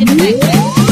in the.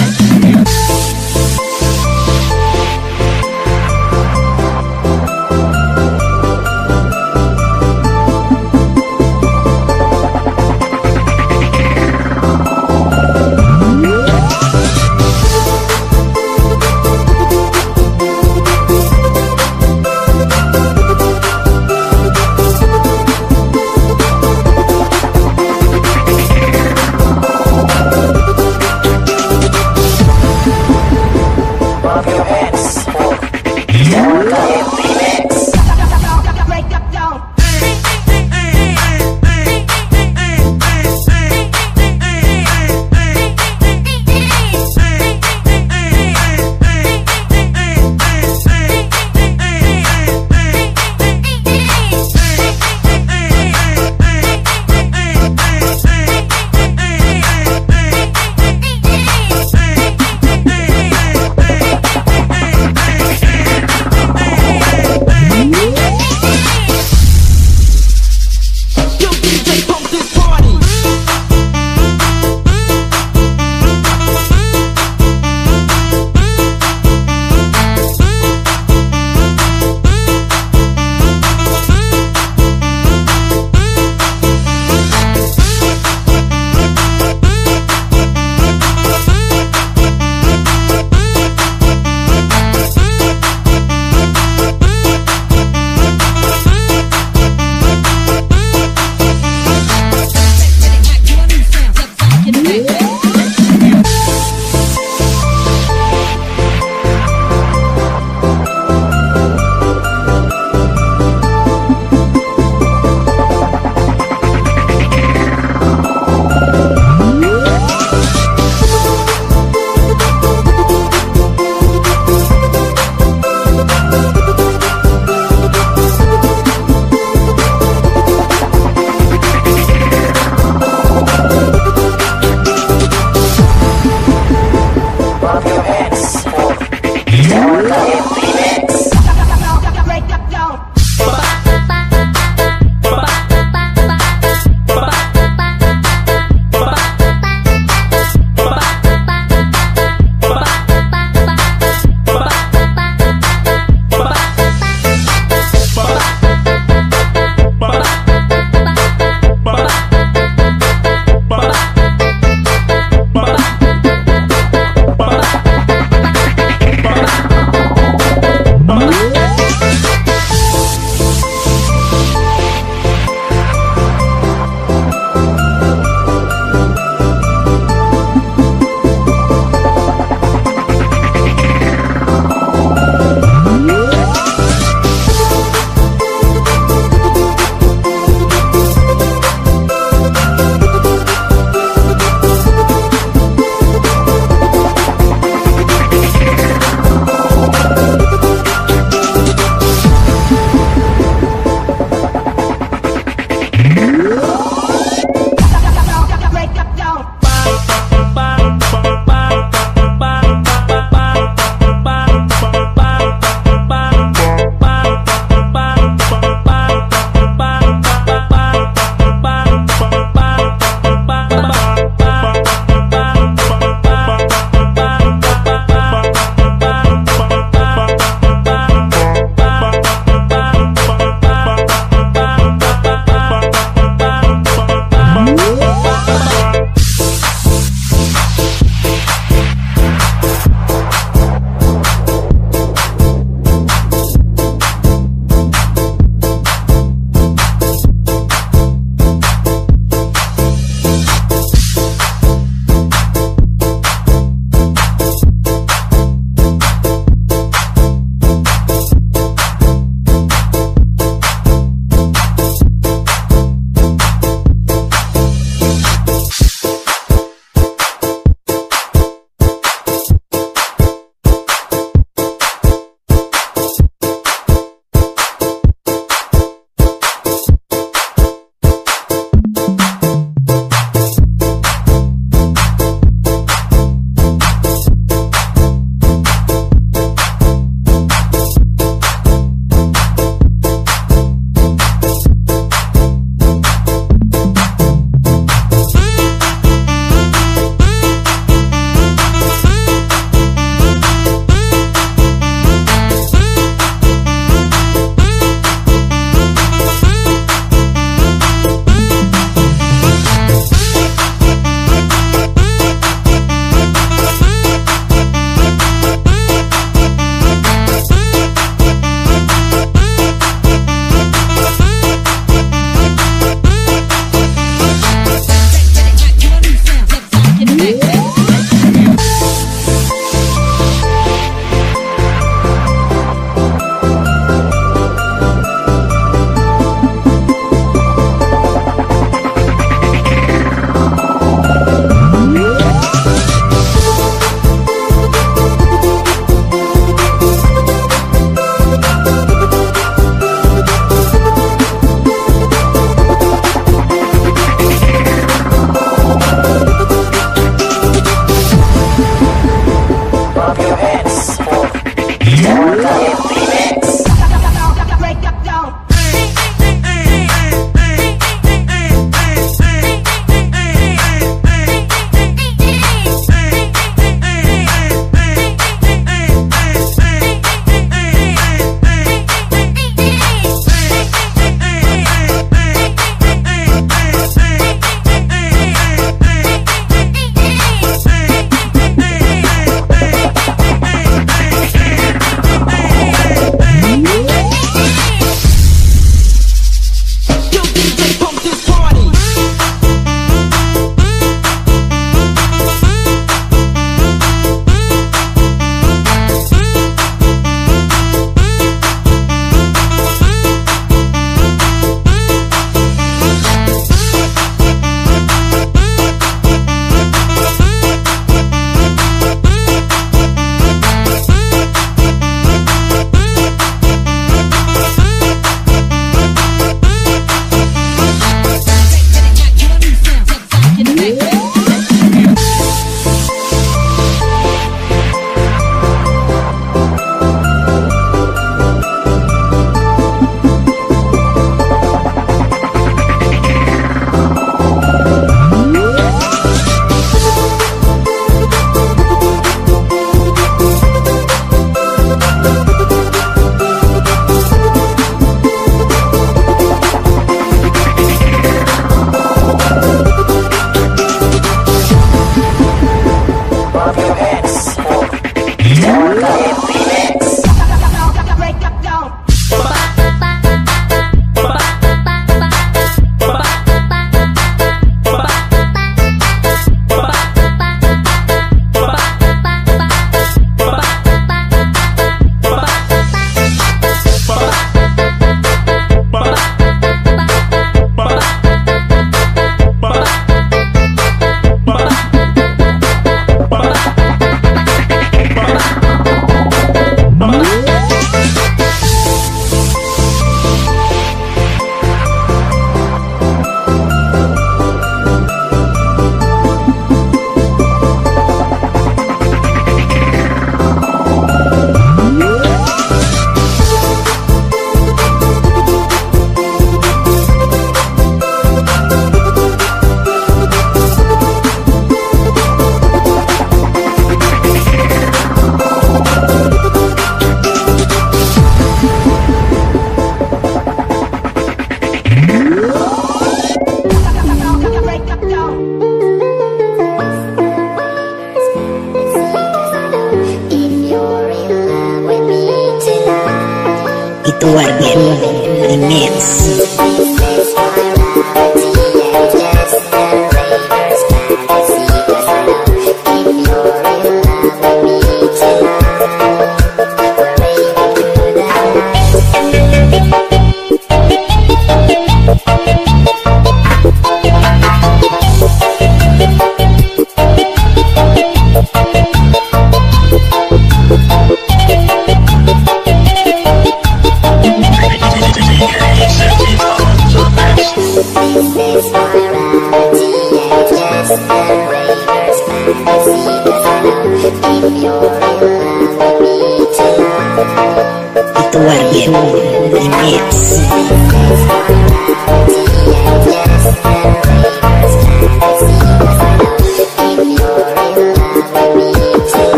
Love you.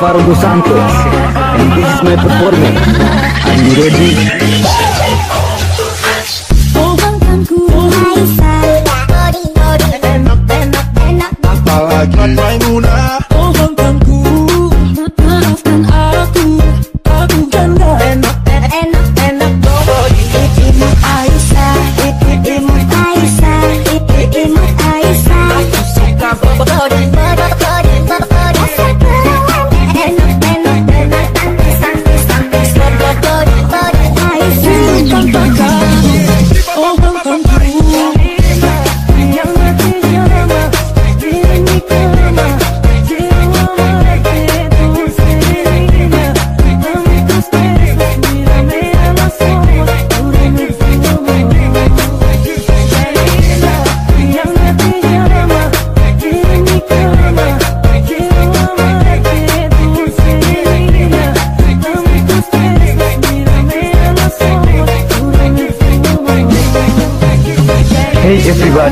Alvaro Dos Santos. And this is my performance. Are you ready?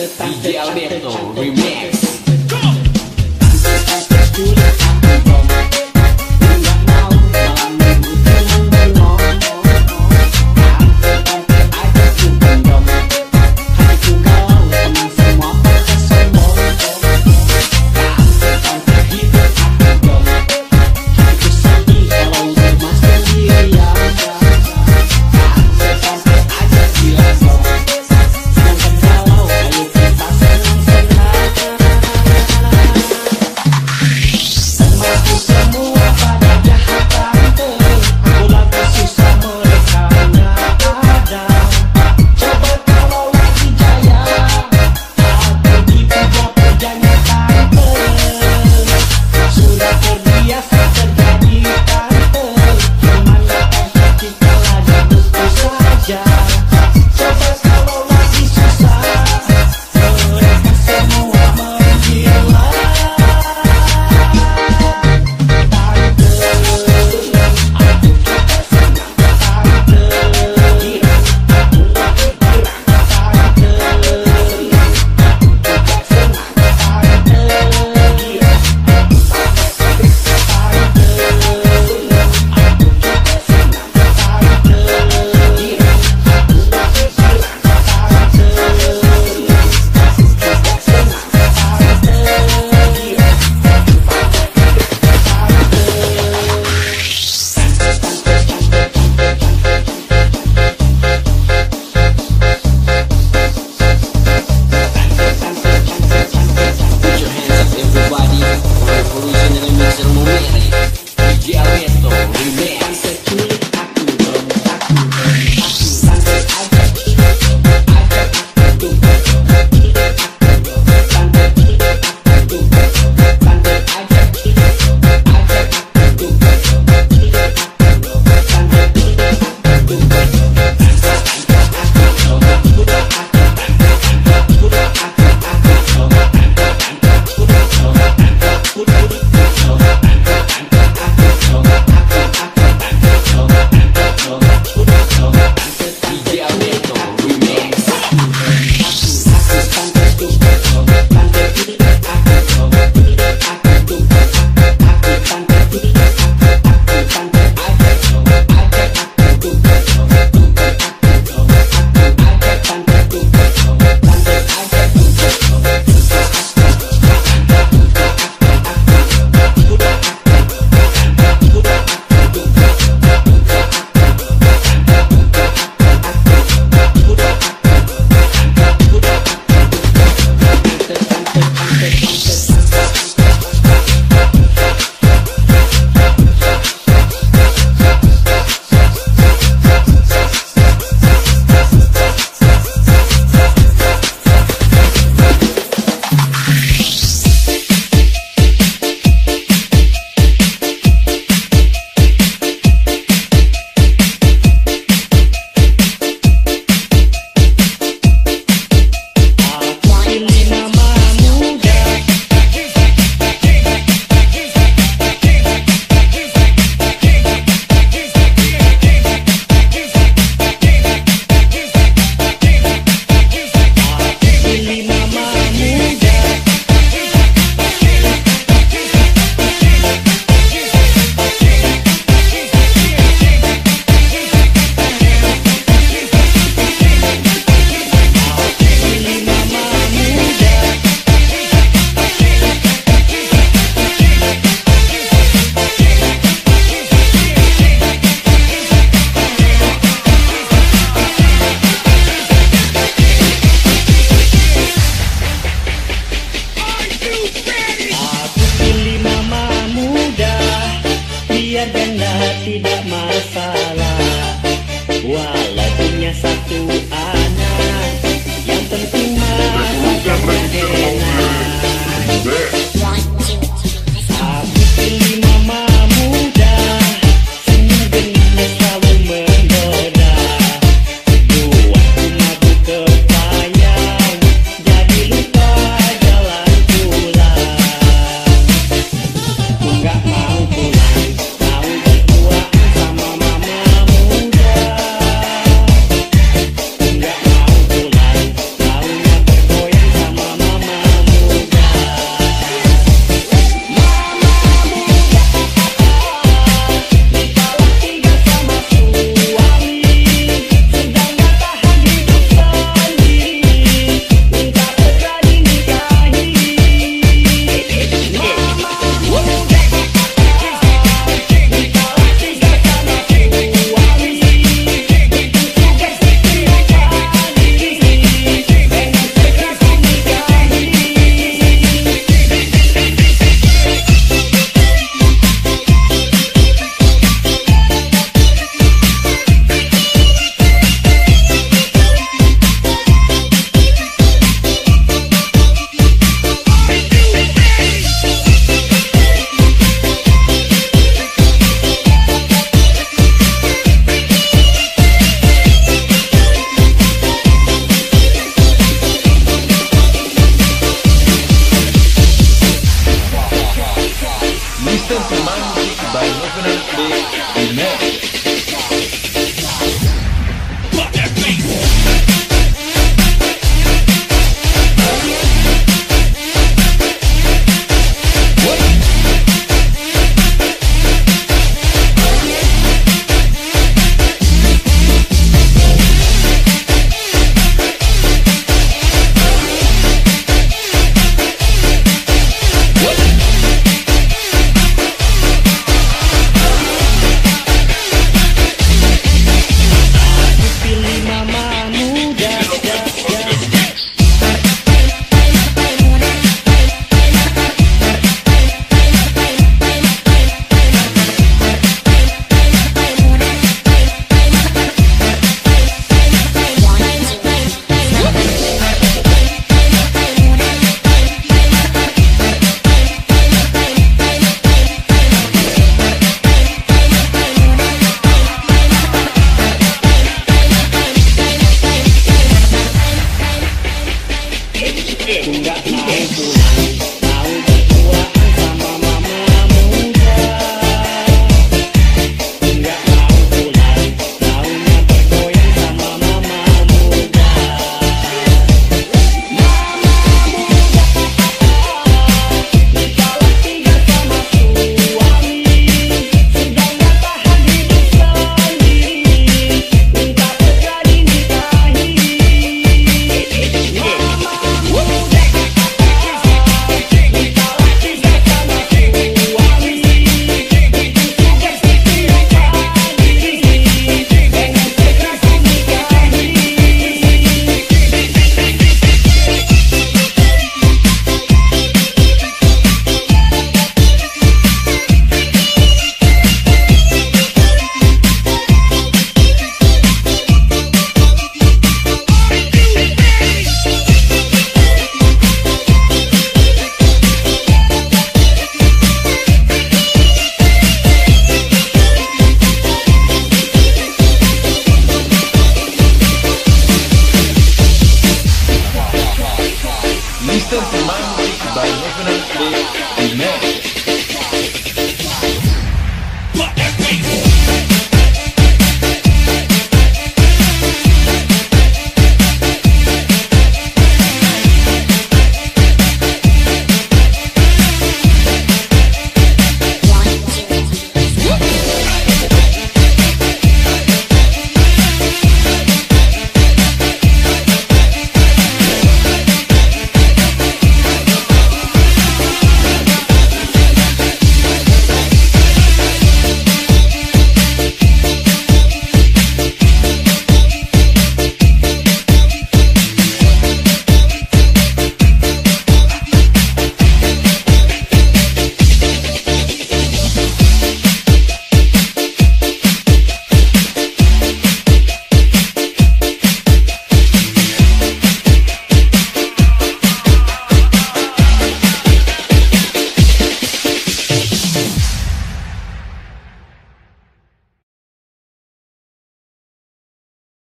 这低调。Just